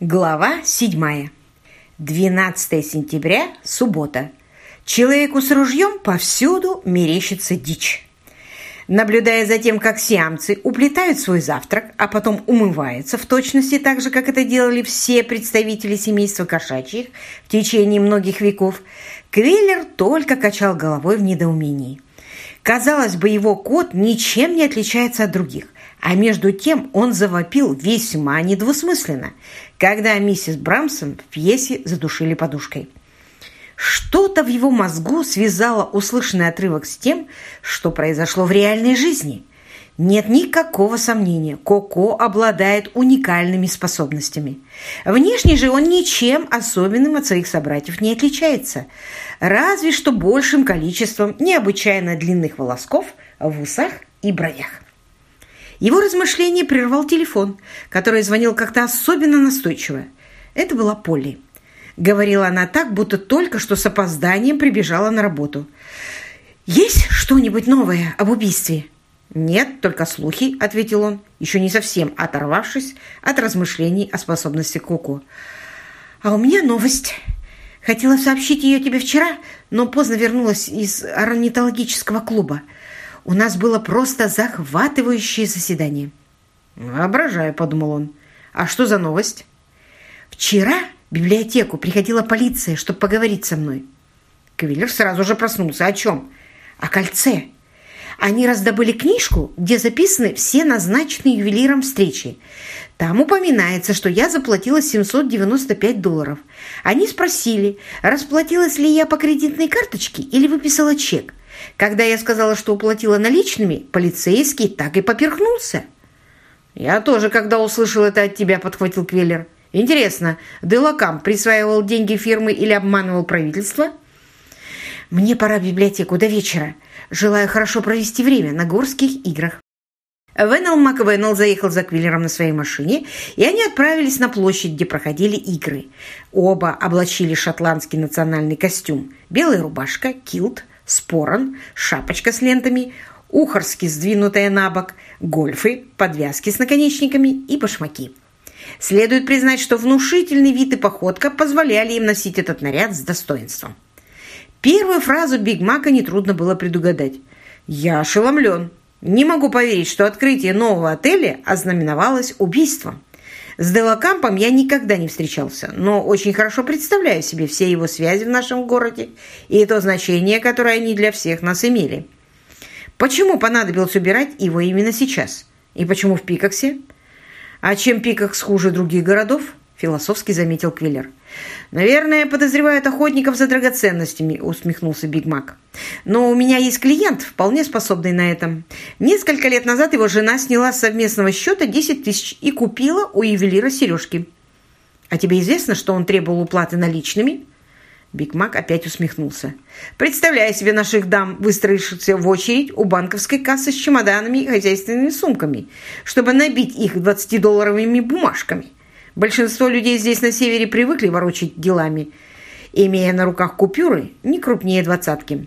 Глава 7. 12 сентября, суббота. Человеку с ружьем повсюду мерещится дичь. Наблюдая за тем, как сиамцы уплетают свой завтрак, а потом умываются в точности так же, как это делали все представители семейства кошачьих в течение многих веков, Квиллер только качал головой в недоумении. Казалось бы, его кот ничем не отличается от других. А между тем он завопил весьма недвусмысленно, когда миссис Брамсон в пьесе задушили подушкой. Что-то в его мозгу связало услышанный отрывок с тем, что произошло в реальной жизни. Нет никакого сомнения, Коко обладает уникальными способностями. Внешне же он ничем особенным от своих собратьев не отличается, разве что большим количеством необычайно длинных волосков в усах и бровях. Его размышление прервал телефон, который звонил как-то особенно настойчиво. Это была Полли. Говорила она так, будто только что с опозданием прибежала на работу. «Есть что-нибудь новое об убийстве?» «Нет, только слухи», — ответил он, еще не совсем оторвавшись от размышлений о способности Коко. «А у меня новость. Хотела сообщить ее тебе вчера, но поздно вернулась из орнитологического клуба. У нас было просто захватывающее заседание. «Воображаю», — подумал он. «А что за новость?» «Вчера в библиотеку приходила полиция, чтобы поговорить со мной». Квиллер сразу же проснулся. «О чем?» «О кольце». Они раздобыли книжку, где записаны все назначенные ювелиром встречи. Там упоминается, что я заплатила 795 долларов. Они спросили, расплатилась ли я по кредитной карточке или выписала чек. Когда я сказала, что уплатила наличными, полицейский так и поперхнулся. «Я тоже, когда услышал это от тебя», — подхватил Квеллер. «Интересно, Делакам присваивал деньги фирмы или обманывал правительство?» «Мне пора в библиотеку до вечера. Желаю хорошо провести время на горских играх». Веннел МакВеннел заехал за Квиллером на своей машине, и они отправились на площадь, где проходили игры. Оба облачили шотландский национальный костюм. Белая рубашка, килт, спорон, шапочка с лентами, ухорски сдвинутая на бок, гольфы, подвязки с наконечниками и башмаки. Следует признать, что внушительный вид и походка позволяли им носить этот наряд с достоинством. Первую фразу Биг Мака нетрудно было предугадать. «Я ошеломлен. Не могу поверить, что открытие нового отеля ознаменовалось убийством». С Делакампом я никогда не встречался, но очень хорошо представляю себе все его связи в нашем городе и то значение, которое они для всех нас имели. Почему понадобилось убирать его именно сейчас? И почему в Пикоксе? А чем Пикокс хуже других городов? Философски заметил Квиллер. «Наверное, подозревают охотников за драгоценностями», — усмехнулся Биг Мак. «Но у меня есть клиент, вполне способный на этом. Несколько лет назад его жена сняла с совместного счета 10 тысяч и купила у ювелира сережки. А тебе известно, что он требовал уплаты наличными?» Биг Мак опять усмехнулся. «Представляя себе наших дам, выстроившихся в очередь у банковской кассы с чемоданами и хозяйственными сумками, чтобы набить их 20-долларовыми бумажками». Большинство людей здесь на севере привыкли ворочать делами, имея на руках купюры не крупнее двадцатки.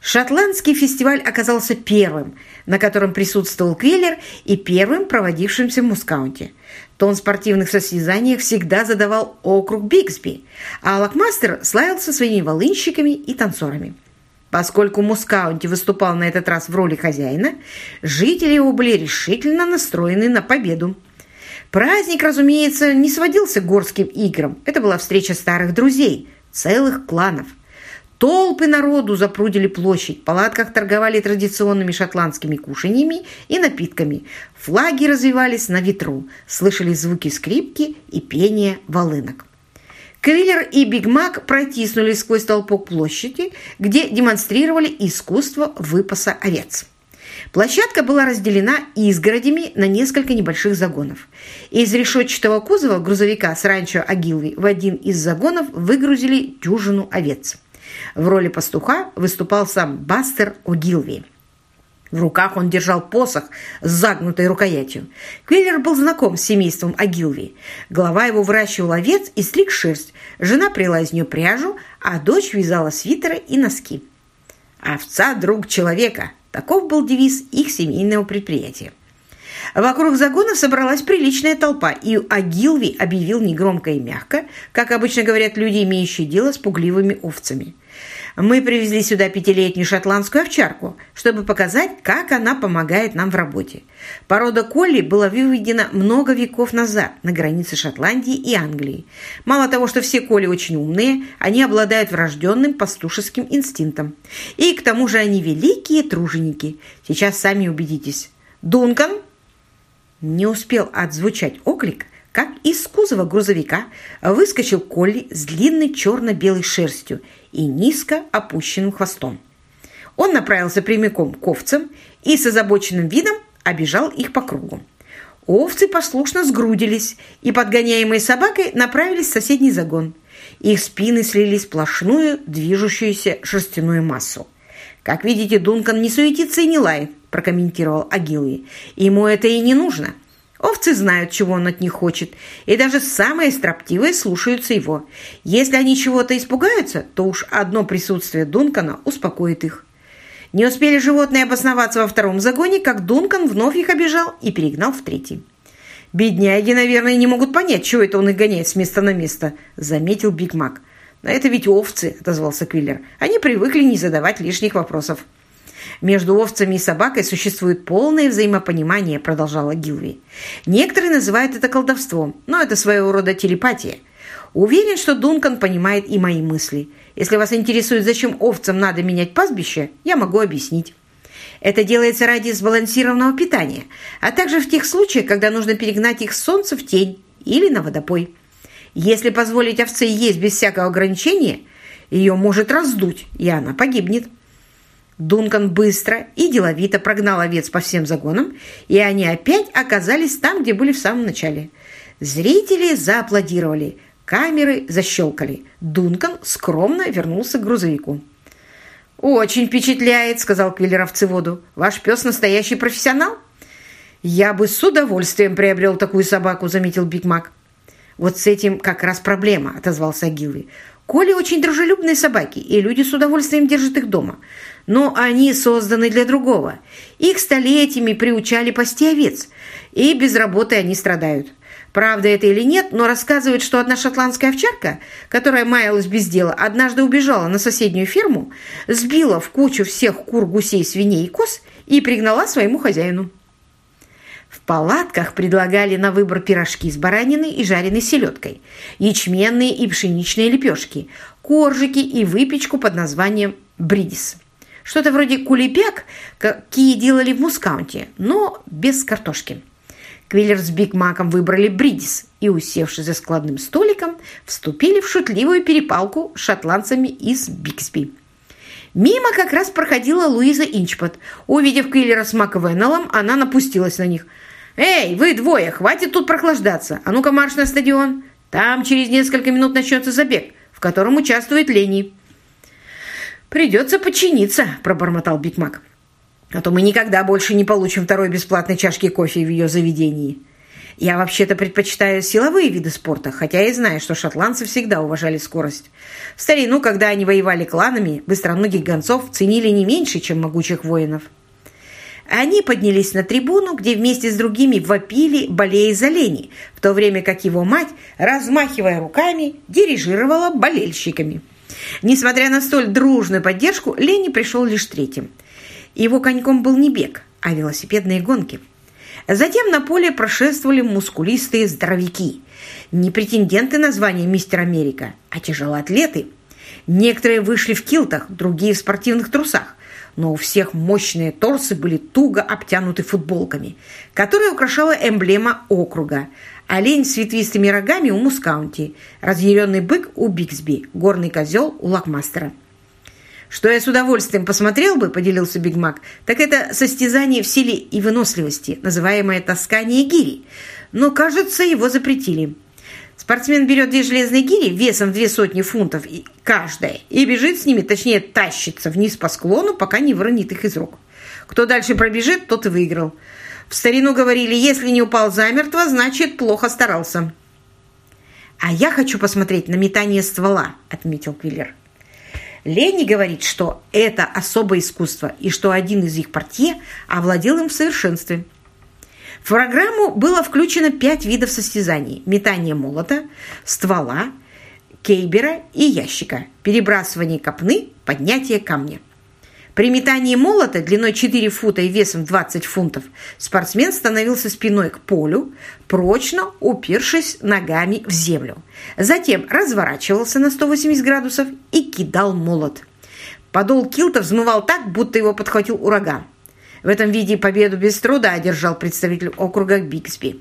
Шотландский фестиваль оказался первым, на котором присутствовал Квиллер и первым проводившимся в Мускаунте. Тон спортивных состязаниях всегда задавал округ Бигсби, а Лакмастер славился своими волынщиками и танцорами. Поскольку Мускаунти выступал на этот раз в роли хозяина, жители его были решительно настроены на победу. Праздник, разумеется, не сводился к горским играм. Это была встреча старых друзей, целых кланов. Толпы народу запрудили площадь, в палатках торговали традиционными шотландскими кушаньями и напитками. Флаги развивались на ветру, слышались звуки скрипки и пения волынок. Квиллер и Биг Мак протиснулись сквозь толпу к площади, где демонстрировали искусство выпаса овец. Площадка была разделена изгородями на несколько небольших загонов. Из решетчатого кузова грузовика с ранчо Агилви в один из загонов выгрузили дюжину овец. В роли пастуха выступал сам Бастер Огилви. В руках он держал посох с загнутой рукоятью. Квиллер был знаком с семейством Агилви. Глава его выращивал овец и стриг шерсть. Жена прила из нее пряжу, а дочь вязала свитеры и носки. «Овца – друг человека», Таков был девиз их семейного предприятия. Вокруг загона собралась приличная толпа, и Агилви объявил негромко и мягко, как обычно говорят люди, имеющие дело с пугливыми овцами. Мы привезли сюда пятилетнюю шотландскую овчарку, чтобы показать, как она помогает нам в работе. Порода колли была выведена много веков назад на границе Шотландии и Англии. Мало того, что все колли очень умные, они обладают врожденным пастушеским инстинктом. И к тому же они великие труженики. Сейчас сами убедитесь. «Дункан!» Не успел отзвучать оклик, как из кузова грузовика выскочил Колли с длинной черно-белой шерстью и низко опущенным хвостом. Он направился прямиком к овцам и с озабоченным видом обижал их по кругу. Овцы послушно сгрудились и, подгоняемые собакой, направились в соседний загон. Их спины слились в сплошную, движущуюся шерстяную массу. «Как видите, Дункан не суетится и не лает», – прокомментировал Агилви. «Ему это и не нужно. Овцы знают, чего он от них хочет, и даже самые строптивые слушаются его. Если они чего-то испугаются, то уж одно присутствие Дункана успокоит их. Не успели животные обосноваться во втором загоне, как Дункан вновь их обижал и перегнал в третий. «Бедняги, наверное, не могут понять, чего это он их гоняет с места на место», – заметил Биг Мак. «Но это ведь овцы», – отозвался Квиллер. «Они привыкли не задавать лишних вопросов». Между овцами и собакой существует полное взаимопонимание, продолжала Гилви. Некоторые называют это колдовством, но это своего рода телепатия. Уверен, что Дункан понимает и мои мысли. Если вас интересует, зачем овцам надо менять пастбище, я могу объяснить. Это делается ради сбалансированного питания, а также в тех случаях, когда нужно перегнать их с солнца в тень или на водопой. Если позволить овце есть без всякого ограничения, ее может раздуть, и она погибнет. Дункан быстро и деловито прогнал овец по всем загонам, и они опять оказались там, где были в самом начале. Зрители зааплодировали, камеры защелкали. Дункан скромно вернулся к грузовику. «Очень впечатляет», — сказал Квиллер овцеводу. «Ваш пес настоящий профессионал?» «Я бы с удовольствием приобрел такую собаку», — заметил Биг Мак. «Вот с этим как раз проблема», — отозвался Гилви. «Коли очень дружелюбные собаки, и люди с удовольствием держат их дома но они созданы для другого. Их столетиями приучали пасти овец, и без работы они страдают. Правда это или нет, но рассказывают, что одна шотландская овчарка, которая маялась без дела, однажды убежала на соседнюю ферму, сбила в кучу всех кур, гусей, свиней и коз и пригнала своему хозяину. В палатках предлагали на выбор пирожки с бараниной и жареной селедкой, ячменные и пшеничные лепешки, коржики и выпечку под названием бридис. Что-то вроде кулебяк, какие делали в Мускаунте, но без картошки. Квиллер с Биг Маком выбрали Бридис и, усевшись за складным столиком, вступили в шутливую перепалку с шотландцами из Биксби. Мимо как раз проходила Луиза Инчпот. Увидев Квиллера с Маковеннеллом, она напустилась на них. «Эй, вы двое, хватит тут прохлаждаться! А ну-ка марш на стадион! Там через несколько минут начнется забег, в котором участвует Лени». «Придется подчиниться», – пробормотал Биг Мак. «А то мы никогда больше не получим второй бесплатной чашки кофе в ее заведении. Я вообще-то предпочитаю силовые виды спорта, хотя и знаю, что шотландцы всегда уважали скорость. В старину, когда они воевали кланами, быстроногих гонцов ценили не меньше, чем могучих воинов». Они поднялись на трибуну, где вместе с другими вопили, болея за Лени, в то время как его мать, размахивая руками, дирижировала болельщиками. Несмотря на столь дружную поддержку, Ленни пришел лишь третьим. Его коньком был не бег, а велосипедные гонки. Затем на поле прошествовали мускулистые здоровяки. Не претенденты на звание «Мистер Америка», а тяжелоатлеты. Некоторые вышли в килтах, другие в спортивных трусах, но у всех мощные торсы были туго обтянуты футболками, которые украшала эмблема округа, олень с ветвистыми рогами у Мускаунти, разъяренный бык у Биксби, горный козел у Локмастера. Что я с удовольствием посмотрел бы, поделился Биг Мак, так это состязание в силе и выносливости, называемое таскание гири. Но, кажется, его запретили. Спортсмен берет две железные гири весом две сотни фунтов каждая и бежит с ними, точнее тащится вниз по склону, пока не выронит их из рук. Кто дальше пробежит, тот и выиграл. В старину говорили, если не упал замертво, значит, плохо старался. «А я хочу посмотреть на метание ствола», — отметил Квиллер. Лени говорит, что это особое искусство и что один из их портье овладел им в совершенстве. В программу было включено пять видов состязаний – метание молота, ствола, кейбера и ящика, перебрасывание копны, поднятие камня. При метании молота длиной 4 фута и весом 20 фунтов спортсмен становился спиной к полю, прочно упершись ногами в землю. Затем разворачивался на 180 градусов и кидал молот. Подол килта взмывал так, будто его подхватил ураган. В этом виде победу без труда одержал представитель округа Бигсби.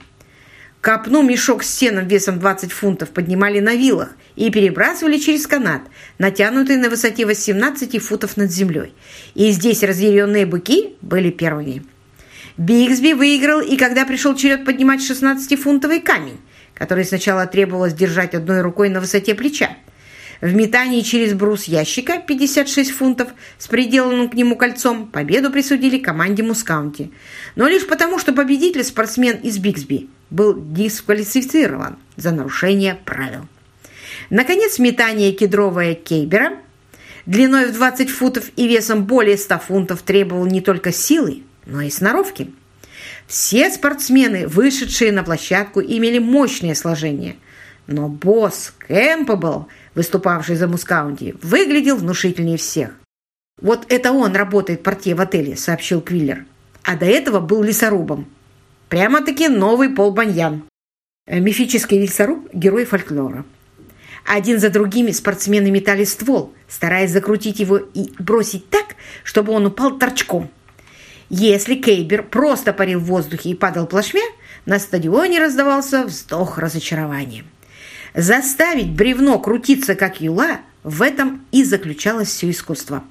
Копну мешок с сеном весом 20 фунтов поднимали на вилах и перебрасывали через канат, натянутый на высоте 18 футов над землей. И здесь разъяренные быки были первыми. Бигсби выиграл, и когда пришел черед поднимать 16-фунтовый камень, который сначала требовалось держать одной рукой на высоте плеча, в метании через брус ящика 56 фунтов с приделанным к нему кольцом победу присудили команде Мускаунти. Но лишь потому, что победитель спортсмен из Бигсби был дисквалифицирован за нарушение правил. Наконец, метание кедровое Кейбера длиной в 20 футов и весом более 100 фунтов требовал не только силы, но и сноровки. Все спортсмены, вышедшие на площадку, имели мощное сложение. Но босс Кэмпбелл, выступавший за Мускаунти, выглядел внушительнее всех. «Вот это он работает портье в отеле», — сообщил Квиллер. «А до этого был лесорубом. Прямо-таки новый Пол Баньян. Э, мифический лесоруб – герой фольклора. Один за другими спортсмены метали ствол, стараясь закрутить его и бросить так, чтобы он упал торчком. Если Кейбер просто парил в воздухе и падал плашмя, на стадионе раздавался вздох разочарования. Заставить бревно крутиться, как юла, в этом и заключалось все искусство.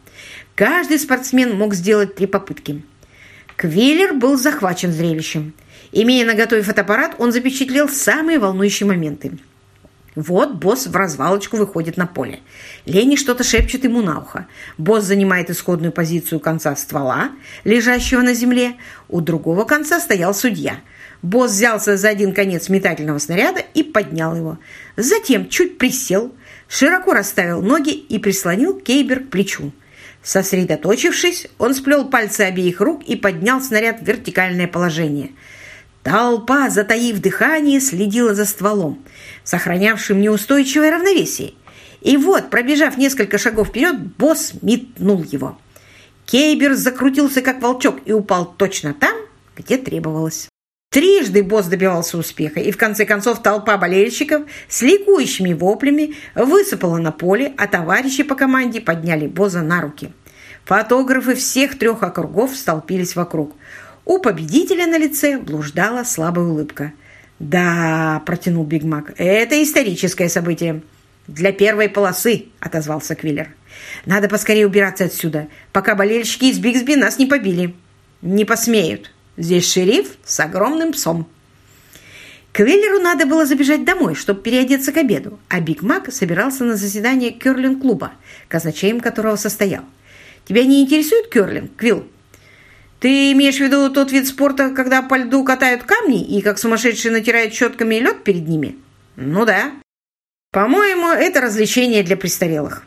Каждый спортсмен мог сделать три попытки. Квиллер был захвачен зрелищем. Имея на готове фотоаппарат, он запечатлел самые волнующие моменты. Вот босс в развалочку выходит на поле. Лени что-то шепчет ему на ухо. Босс занимает исходную позицию конца ствола, лежащего на земле. У другого конца стоял судья. Босс взялся за один конец метательного снаряда и поднял его. Затем чуть присел, широко расставил ноги и прислонил кейбер к плечу. Сосредоточившись, он сплел пальцы обеих рук и поднял снаряд в вертикальное положение – Толпа, затаив дыхание, следила за стволом, сохранявшим неустойчивое равновесие. И вот, пробежав несколько шагов вперед, босс метнул его. Кейбер закрутился, как волчок, и упал точно там, где требовалось. Трижды босс добивался успеха, и в конце концов толпа болельщиков с ликующими воплями высыпала на поле, а товарищи по команде подняли босса на руки. Фотографы всех трех округов столпились вокруг. У победителя на лице блуждала слабая улыбка. «Да», – протянул Биг Мак, – «это историческое событие». «Для первой полосы», – отозвался Квиллер. «Надо поскорее убираться отсюда, пока болельщики из Биксби нас не побили». «Не посмеют. Здесь шериф с огромным псом». Квиллеру надо было забежать домой, чтобы переодеться к обеду, а Биг Мак собирался на заседание керлинг-клуба, казначеем которого состоял. «Тебя не интересует керлинг, Квилл?» Ты имеешь в виду тот вид спорта, когда по льду катают камни и как сумасшедшие натирают щетками лед перед ними? Ну да. По-моему, это развлечение для престарелых.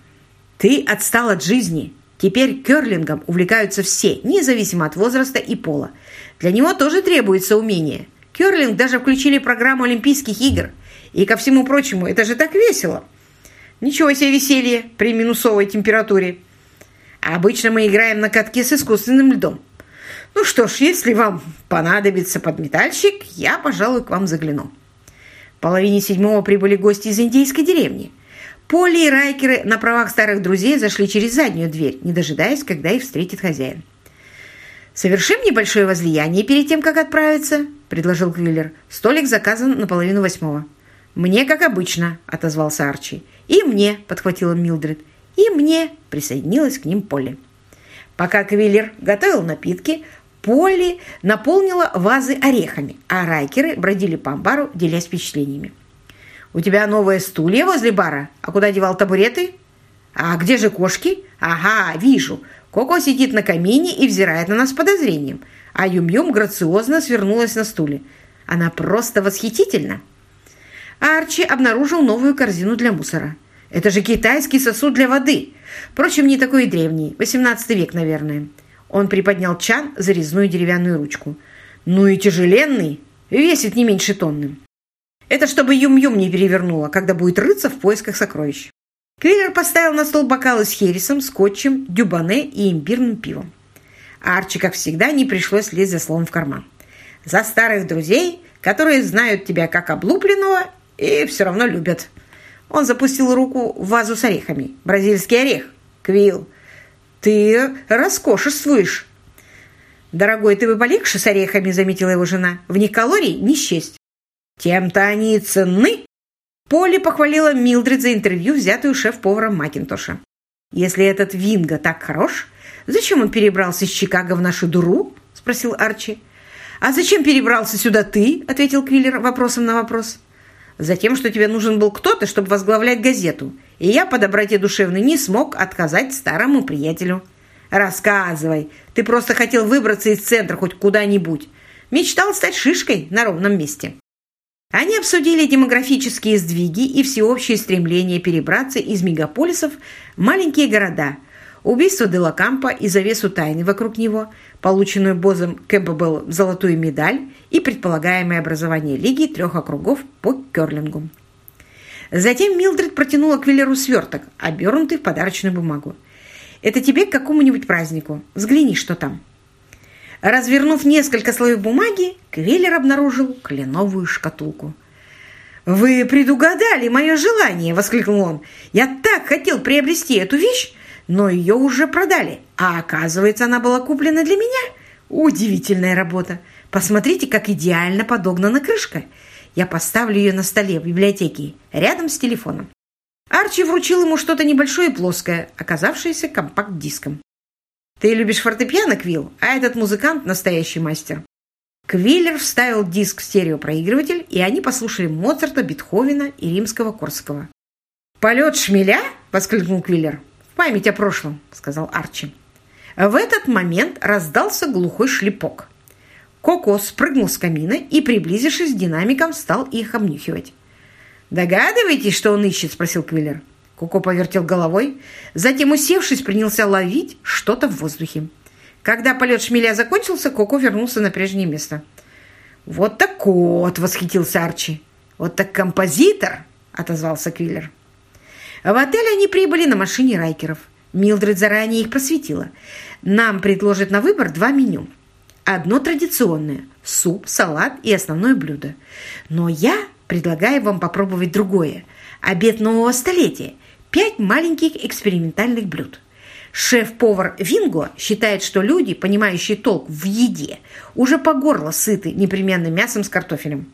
Ты отстал от жизни. Теперь керлингом увлекаются все, независимо от возраста и пола. Для него тоже требуется умение. Керлинг даже включили в программу Олимпийских игр. И ко всему прочему, это же так весело. Ничего себе веселье при минусовой температуре. Обычно мы играем на катке с искусственным льдом. Ну что ж, если вам понадобится подметальщик, я, пожалуй, к вам загляну. В половине седьмого прибыли гости из индейской деревни. Полли и Райкеры на правах старых друзей зашли через заднюю дверь, не дожидаясь, когда их встретит хозяин. «Совершим небольшое возлияние перед тем, как отправиться», – предложил Квиллер. «Столик заказан на половину восьмого». «Мне, как обычно», – отозвался Арчи. «И мне», – подхватила Милдред. «И мне», – присоединилась к ним Полли. Пока Квиллер готовил напитки, Полли наполнила вазы орехами, а райкеры бродили по амбару, делясь впечатлениями. «У тебя новые стулья возле бара? А куда девал табуреты?» «А где же кошки?» «Ага, вижу. Коко сидит на камине и взирает на нас с подозрением, а Юм-Юм грациозно свернулась на стуле. Она просто восхитительна!» Арчи обнаружил новую корзину для мусора. «Это же китайский сосуд для воды. Впрочем, не такой древний, 18 век, наверное». Он приподнял чан за резную деревянную ручку. Ну и тяжеленный, весит не меньше тонны. Это чтобы Юм-Юм не перевернула, когда будет рыться в поисках сокровищ. Квиллер поставил на стол бокалы с хересом, скотчем, дюбане и имбирным пивом. Арчи, как всегда, не пришлось лезть за словом в карман. За старых друзей, которые знают тебя как облупленного и все равно любят. Он запустил руку в вазу с орехами. Бразильский орех. Квилл, ты роскошествуешь. Дорогой, ты бы полегче с орехами, заметила его жена. В них калорий не счесть. Тем-то они ценны. Полли похвалила Милдрид за интервью, взятую шеф-поваром Макинтоша. Если этот Винго так хорош, зачем он перебрался из Чикаго в нашу дуру? Спросил Арчи. «А зачем перебрался сюда ты?» – ответил Квиллер вопросом на вопрос. «Затем, что тебе нужен был кто-то, чтобы возглавлять газету, и я по доброте душевной не смог отказать старому приятелю». «Рассказывай. Ты просто хотел выбраться из центра хоть куда-нибудь. Мечтал стать шишкой на ровном месте». Они обсудили демографические сдвиги и всеобщее стремление перебраться из мегаполисов в маленькие города, убийство Делакампа и завесу тайны вокруг него, полученную Бозом Кэмпбелл золотую медаль и предполагаемое образование Лиги трех округов по керлингу. Затем Милдред протянула Квиллеру сверток, обернутый в подарочную бумагу. «Это тебе к какому-нибудь празднику. Взгляни, что там». Развернув несколько слоев бумаги, Квиллер обнаружил кленовую шкатулку. «Вы предугадали мое желание!» – воскликнул он. «Я так хотел приобрести эту вещь, но ее уже продали, а оказывается, она была куплена для меня. Удивительная работа! Посмотрите, как идеально подогнана крышка. Я поставлю ее на столе в библиотеке, рядом с телефоном». Арчи вручил ему что-то небольшое и плоское, оказавшееся компакт-диском. «Ты любишь фортепиано, Квилл, а этот музыкант – настоящий мастер». Квиллер вставил диск в стереопроигрыватель, и они послушали Моцарта, Бетховена и Римского-Корского. «Полет шмеля?» – воскликнул Квиллер. «В память о прошлом», – сказал Арчи. В этот момент раздался глухой шлепок. Коко спрыгнул с камина и, приблизившись к динамикам, стал их обнюхивать. «Догадываетесь, что он ищет?» – спросил Квиллер. Коко повертел головой, затем, усевшись, принялся ловить что-то в воздухе. Когда полет шмеля закончился, Коко вернулся на прежнее место. «Вот так кот!» – восхитился Арчи. «Вот так композитор!» – отозвался Квиллер. В отель они прибыли на машине Райкеров. Милдред заранее их просветила. Нам предложат на выбор два меню. Одно традиционное – суп, салат и основное блюдо. Но я предлагаю вам попробовать другое – обед нового столетия – пять маленьких экспериментальных блюд. Шеф-повар Винго считает, что люди, понимающие толк в еде, уже по горло сыты непременным мясом с картофелем.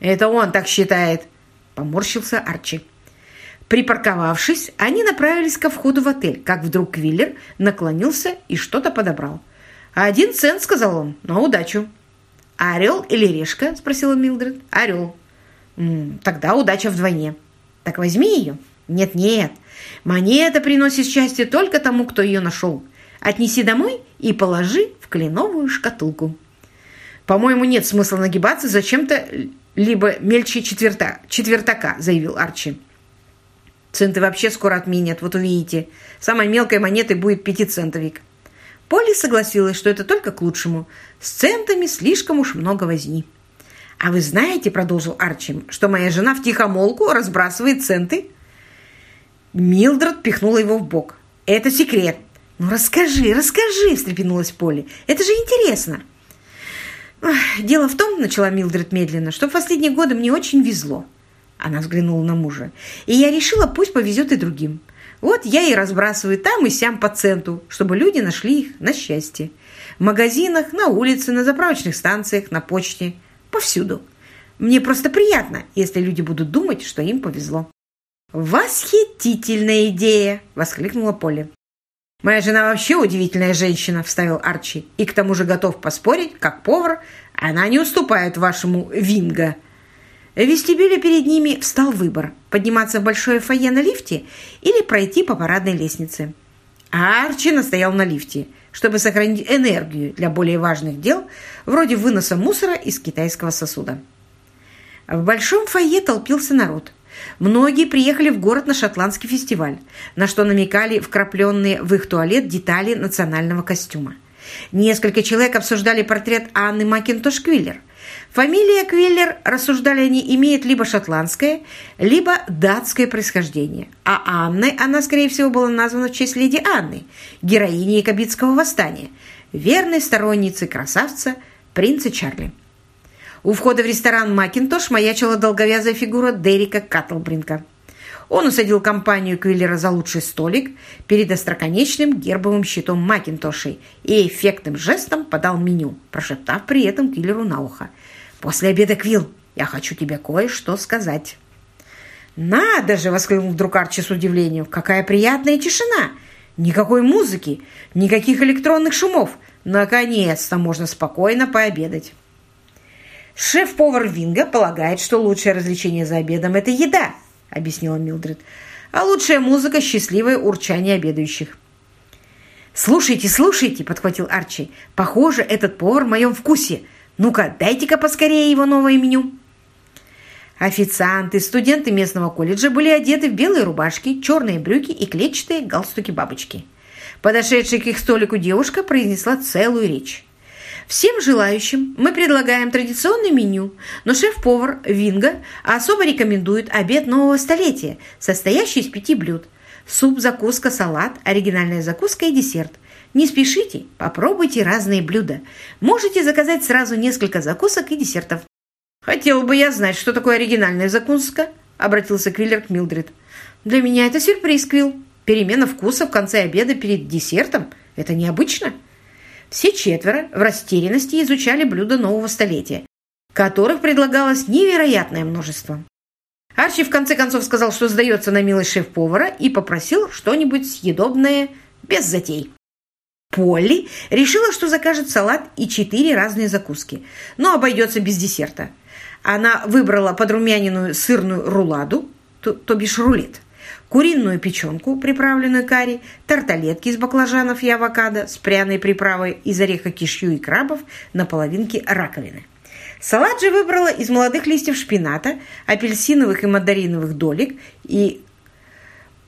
«Это он так считает», – поморщился Арчи. Припарковавшись, они направились ко входу в отель, как вдруг Квиллер наклонился и что-то подобрал. «Один цент», — сказал он, — «на удачу». «Орел или решка?» — спросила Милдред. «Орел». «Тогда удача вдвойне». «Так возьми ее». Нет-нет, монета приносит счастье только тому, кто ее нашел. Отнеси домой и положи в кленовую шкатулку. По-моему, нет смысла нагибаться зачем-то либо мельче четверта, четвертака, заявил Арчи. Центы вообще скоро отменят, вот увидите. Самой мелкой монетой будет пятицентовик. Полли согласилась, что это только к лучшему. С центами слишком уж много возни. «А вы знаете, — продолжил Арчи, — что моя жена в тихомолку разбрасывает центы?» Милдред пихнула его в бок. «Это секрет». «Ну расскажи, расскажи!» – встрепенулась Полли. «Это же интересно!» «Дело в том, – начала Милдред медленно, – что в последние годы мне очень везло». Она взглянула на мужа. «И я решила, пусть повезет и другим. Вот я и разбрасываю там и сям по центу, чтобы люди нашли их на счастье. В магазинах, на улице, на заправочных станциях, на почте. Повсюду. Мне просто приятно, если люди будут думать, что им повезло». «Восхитительная идея!» – воскликнула Полли. «Моя жена вообще удивительная женщина», – вставил Арчи. «И к тому же готов поспорить, как повар, она не уступает вашему Винго». В вестибюле перед ними встал выбор – подниматься в большое фойе на лифте или пройти по парадной лестнице. Арчи настоял на лифте, чтобы сохранить энергию для более важных дел, вроде выноса мусора из китайского сосуда. В большом фойе толпился народ – Многие приехали в город на шотландский фестиваль, на что намекали вкрапленные в их туалет детали национального костюма. Несколько человек обсуждали портрет Анны Макинтош Квиллер. Фамилия Квиллер, рассуждали они, имеет либо шотландское, либо датское происхождение. А Анной она, скорее всего, была названа в честь леди Анны, героини Якобитского восстания, верной сторонницы красавца принца Чарли. У входа в ресторан «Макинтош» маячила долговязая фигура Дерека Каттлбринка. Он усадил компанию Квиллера за лучший столик перед остроконечным гербовым щитом Макинтошей и эффектным жестом подал меню, прошептав при этом Квиллеру на ухо. «После обеда, Квилл, я хочу тебе кое-что сказать». «Надо же!» — воскликнул вдруг Арчи с удивлением. «Какая приятная тишина! Никакой музыки, никаких электронных шумов. Наконец-то можно спокойно пообедать». Шеф-повар Винга полагает, что лучшее развлечение за обедом – это еда – объяснила Милдред. «А лучшая музыка – счастливое урчание обедающих». «Слушайте, слушайте!» – подхватил Арчи. «Похоже, этот повар в моем вкусе. Ну-ка, дайте-ка поскорее его новое меню». Официанты, студенты местного колледжа были одеты в белые рубашки, черные брюки и клетчатые галстуки-бабочки. Подошедшая к их столику девушка произнесла целую речь. Всем желающим мы предлагаем традиционное меню, но шеф-повар Винга особо рекомендует обед нового столетия, состоящий из пяти блюд. Суп, закуска, салат, оригинальная закуска и десерт. Не спешите, попробуйте разные блюда. Можете заказать сразу несколько закусок и десертов. «Хотел бы я знать, что такое оригинальная закуска», — обратился Квиллер к Милдред. «Для меня это сюрприз, Квилл. Перемена вкуса в конце обеда перед десертом — это необычно». Все четверо в растерянности изучали блюда нового столетия, которых предлагалось невероятное множество. Арчи в конце концов сказал, что сдается на милость шеф-повара и попросил что-нибудь съедобное без затей. Полли решила, что закажет салат и четыре разные закуски, но обойдется без десерта. Она выбрала подрумяненную сырную руладу, то, то бишь рулет – куриную печенку, приправленную карри, тарталетки из баклажанов и авокадо с пряной приправой из ореха кишью и крабов на половинке раковины. Салат же выбрала из молодых листьев шпината, апельсиновых и мандариновых долек и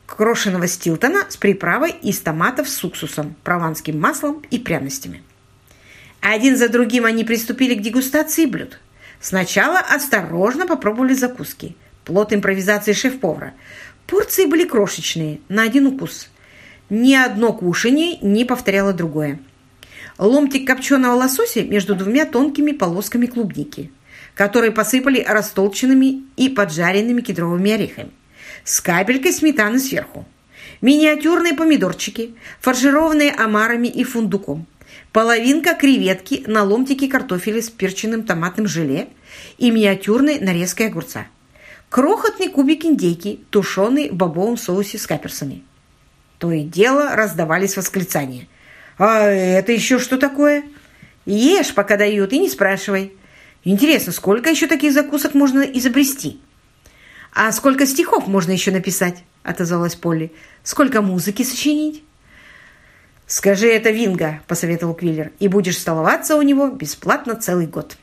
крошеного стилтона с приправой из томатов с уксусом, прованским маслом и пряностями. Один за другим они приступили к дегустации блюд. Сначала осторожно попробовали закуски. Плод импровизации шеф-повара – Порции были крошечные, на один укус. Ни одно кушанье не повторяло другое. Ломтик копченого лосося между двумя тонкими полосками клубники, которые посыпали растолченными и поджаренными кедровыми орехами, с капелькой сметаны сверху. Миниатюрные помидорчики, фаршированные омарами и фундуком, половинка креветки на ломтике картофеля с перченным томатным желе и миниатюрной нарезкой огурца крохотный кубик индейки, тушеный в бобовом соусе с каперсами. То и дело раздавались восклицания. «А это еще что такое?» «Ешь, пока дают, и не спрашивай. Интересно, сколько еще таких закусок можно изобрести?» «А сколько стихов можно еще написать?» – отозвалась Полли. «Сколько музыки сочинить?» «Скажи это Винга», – посоветовал Квиллер, «и будешь столоваться у него бесплатно целый год».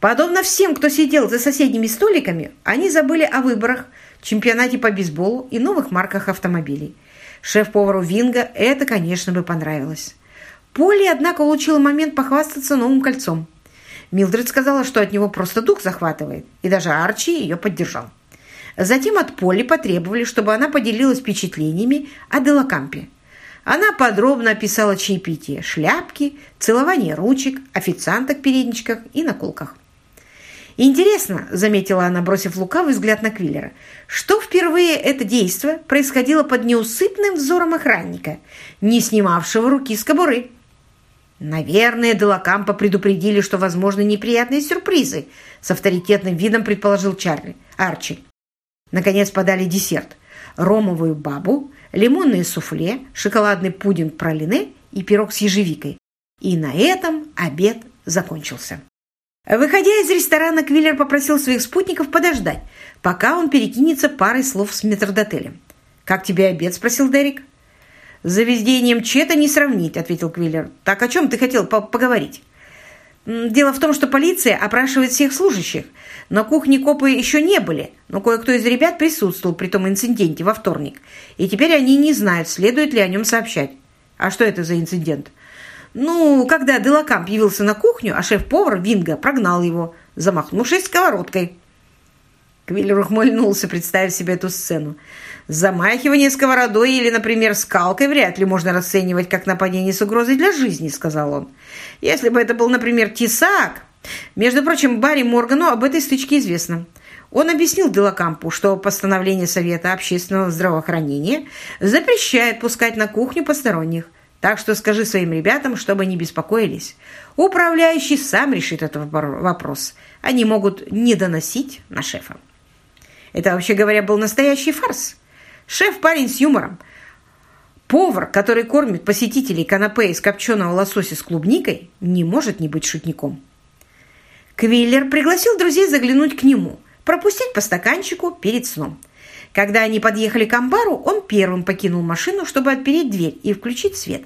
Подобно всем, кто сидел за соседними столиками, они забыли о выборах, чемпионате по бейсболу и новых марках автомобилей. Шеф-повару Винга это, конечно, бы понравилось. Полли, однако, улучила момент похвастаться новым кольцом. Милдред сказала, что от него просто дух захватывает, и даже Арчи ее поддержал. Затем от Полли потребовали, чтобы она поделилась впечатлениями о Делакампе. Она подробно описала чаепитие, шляпки, целование ручек, официанток в передничках и наколках. «Интересно», — заметила она, бросив лукавый взгляд на Квиллера, «что впервые это действо происходило под неусыпным взором охранника, не снимавшего руки с кобуры». «Наверное, Делакампа предупредили, что возможны неприятные сюрпризы», с авторитетным видом предположил Чарли. Арчи. Наконец подали десерт. Ромовую бабу, лимонное суфле, шоколадный пудинг пролине и пирог с ежевикой. И на этом обед закончился. Выходя из ресторана, Квиллер попросил своих спутников подождать, пока он перекинется парой слов с метрдотелем. «Как тебе обед?» – спросил Дерек. «С заведением Чета не сравнить», – ответил Квиллер. «Так о чем ты хотел по поговорить?» «Дело в том, что полиция опрашивает всех служащих. На кухне копы еще не были, но кое-кто из ребят присутствовал при том инциденте во вторник. И теперь они не знают, следует ли о нем сообщать. А что это за инцидент?» Ну, когда Делакамп явился на кухню, а шеф-повар Винга прогнал его, замахнувшись сковородкой. Квиллер ухмыльнулся, представив себе эту сцену. «Замахивание сковородой или, например, скалкой вряд ли можно расценивать как нападение с угрозой для жизни», — сказал он. «Если бы это был, например, тесак...» Между прочим, Барри Моргану об этой стычке известно. Он объяснил Делакампу, что постановление Совета общественного здравоохранения запрещает пускать на кухню посторонних. Так что скажи своим ребятам, чтобы не беспокоились. Управляющий сам решит этот вопрос. Они могут не доносить на шефа. Это, вообще говоря, был настоящий фарс. Шеф парень с юмором. Повар, который кормит посетителей канапе из копченого лосося с клубникой, не может не быть шутником. Квиллер пригласил друзей заглянуть к нему, пропустить по стаканчику перед сном. Когда они подъехали к амбару, он первым покинул машину, чтобы отпереть дверь и включить свет.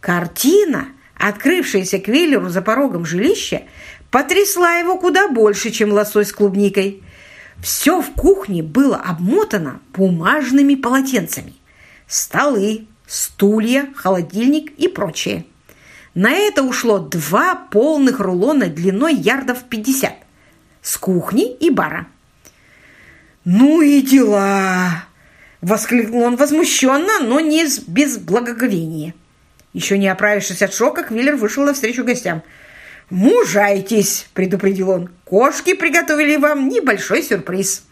Картина, открывшаяся Квиллеру за порогом жилища, потрясла его куда больше, чем лосось с клубникой. Все в кухне было обмотано бумажными полотенцами. Столы, стулья, холодильник и прочее. На это ушло два полных рулона длиной ярдов 50 с кухни и бара. «Ну и дела!» — воскликнул он возмущенно, но не без благоговения. Еще не оправившись от шока, Квиллер вышел навстречу гостям. «Мужайтесь!» — предупредил он. «Кошки приготовили вам небольшой сюрприз».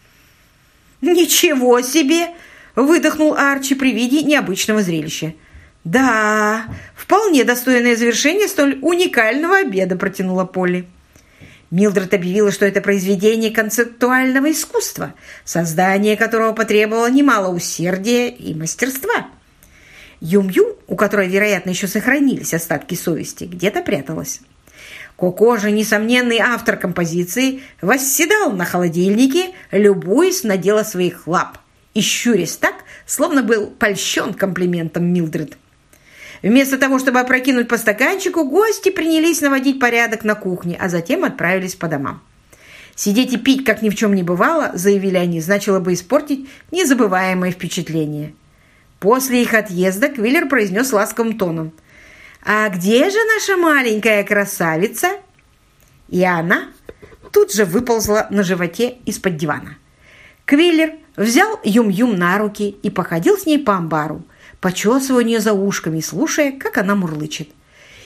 «Ничего себе!» — выдохнул Арчи при виде необычного зрелища. «Да, вполне достойное завершение столь уникального обеда», — протянула Полли. Милдред объявила, что это произведение концептуального искусства, создание которого потребовало немало усердия и мастерства. Юм-Юм, у которой, вероятно, еще сохранились остатки совести, где-то пряталась. Коко же, несомненный автор композиции, восседал на холодильнике, любуясь на дело своих лап и щурясь так, словно был польщен комплиментом Милдред. Вместо того, чтобы опрокинуть по стаканчику, гости принялись наводить порядок на кухне, а затем отправились по домам. Сидеть и пить, как ни в чем не бывало, заявили они, значило бы испортить незабываемое впечатление. После их отъезда Квиллер произнес ласковым тоном. «А где же наша маленькая красавица?» И она тут же выползла на животе из-под дивана. Квиллер взял Юм-Юм на руки и походил с ней по амбару, почесывая у нее за ушками, слушая, как она мурлычет.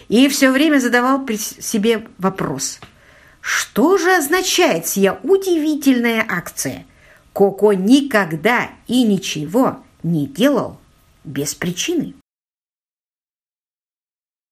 И все время задавал при себе вопрос. Что же означает сия удивительная акция? Коко никогда и ничего не делал без причины.